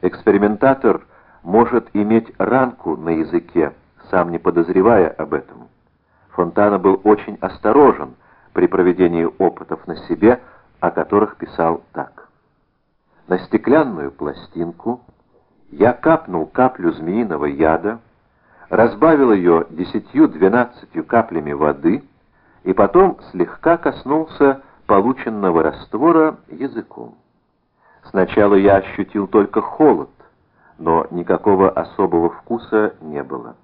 Экспериментатор может иметь ранку на языке, сам не подозревая об этом. Фонтана был очень осторожен при проведении опытов на себе, о которых писал так. На стеклянную пластинку я капнул каплю змеиного яда, разбавил ее десятью-двенадцатью каплями воды и потом слегка коснулся полученного раствора языком. Сначала я ощутил только холод, но никакого особого вкуса не было.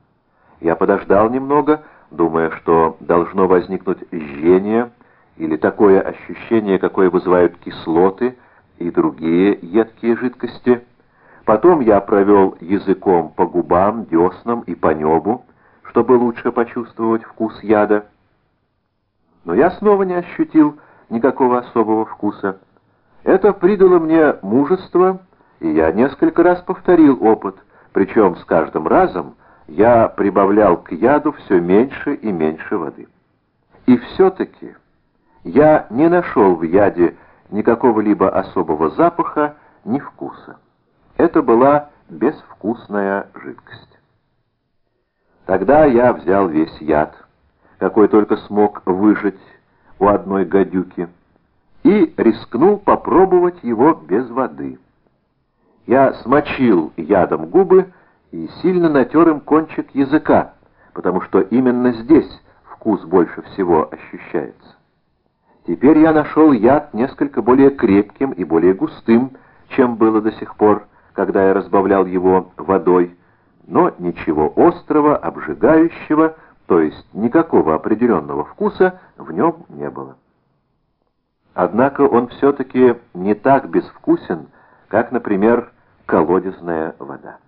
Я подождал немного, думая, что должно возникнуть жжение или такое ощущение, какое вызывают кислоты и другие едкие жидкости. Потом я провел языком по губам, деснам и по небу, чтобы лучше почувствовать вкус яда. Но я снова не ощутил никакого особого вкуса. Это придало мне мужество, и я несколько раз повторил опыт, причем с каждым разом я прибавлял к яду все меньше и меньше воды. И все-таки я не нашел в яде никакого либо особого запаха, ни вкуса. Это была безвкусная жидкость. Тогда я взял весь яд, какой только смог выжать у одной гадюки, и рискнул попробовать его без воды. Я смочил ядом губы и сильно натер им кончик языка, потому что именно здесь вкус больше всего ощущается. Теперь я нашел яд несколько более крепким и более густым, чем было до сих пор, когда я разбавлял его водой, но ничего острого, обжигающего, то есть никакого определенного вкуса в нем не было. Однако он все-таки не так безвкусен, как, например, колодезная вода.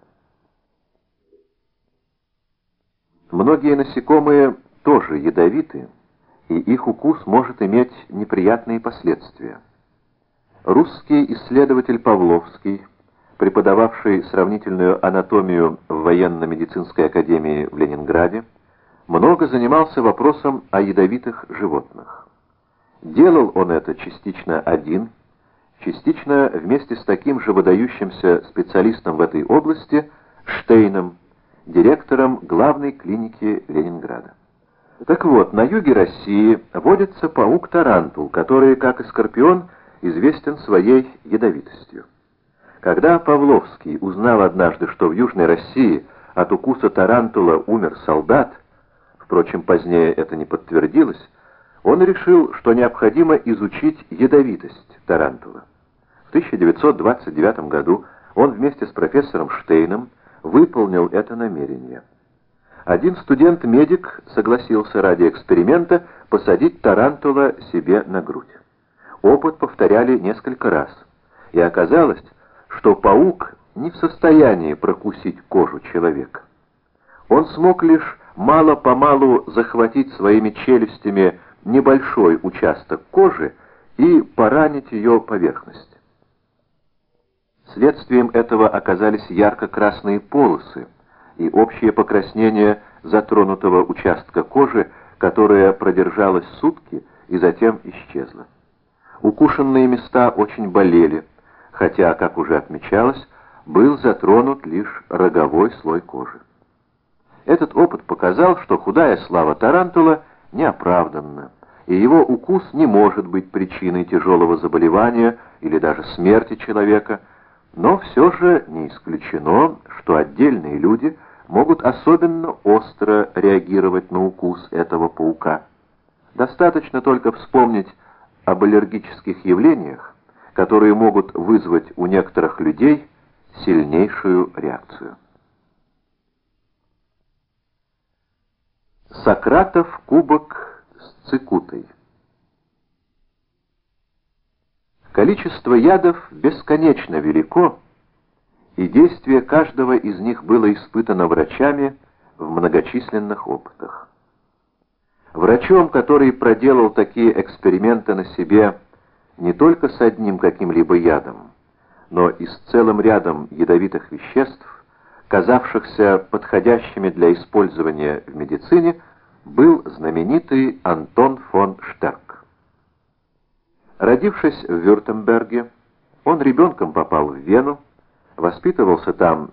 Многие насекомые тоже ядовиты, и их укус может иметь неприятные последствия. Русский исследователь Павловский, преподававший сравнительную анатомию в военно-медицинской академии в Ленинграде, много занимался вопросом о ядовитых животных. Делал он это частично один, частично вместе с таким же выдающимся специалистом в этой области Штейном, директором главной клиники Ленинграда. Так вот, на юге России водится паук-тарантул, который, как и скорпион, известен своей ядовитостью. Когда Павловский узнал однажды, что в Южной России от укуса тарантула умер солдат, впрочем, позднее это не подтвердилось, он решил, что необходимо изучить ядовитость тарантула. В 1929 году он вместе с профессором Штейном выполнил это намерение. Один студент-медик согласился ради эксперимента посадить тарантула себе на грудь. Опыт повторяли несколько раз, и оказалось, что паук не в состоянии прокусить кожу человека. Он смог лишь мало-помалу захватить своими челюстями небольшой участок кожи и поранить ее поверхность. Следствием этого оказались ярко-красные полосы и общее покраснение затронутого участка кожи, которое продержалось сутки и затем исчезло. Укушенные места очень болели, хотя, как уже отмечалось, был затронут лишь роговой слой кожи. Этот опыт показал, что худая слава тарантула неоправданна, и его укус не может быть причиной тяжелого заболевания или даже смерти человека, но все же не исключено, что отдельные люди могут особенно остро реагировать на укус этого паука. Достаточно только вспомнить об аллергических явлениях, которые могут вызвать у некоторых людей сильнейшую реакцию. Сократов кубок с цикутой Количество ядов бесконечно велико, и действие каждого из них было испытано врачами в многочисленных опытах. Врачом, который проделал такие эксперименты на себе не только с одним каким-либо ядом, но и с целым рядом ядовитых веществ, казавшихся подходящими для использования в медицине, был знаменитый Антон фон Штерк. Родившись в Вюртемберге, он ребенком попал в Вену, Воспитывался там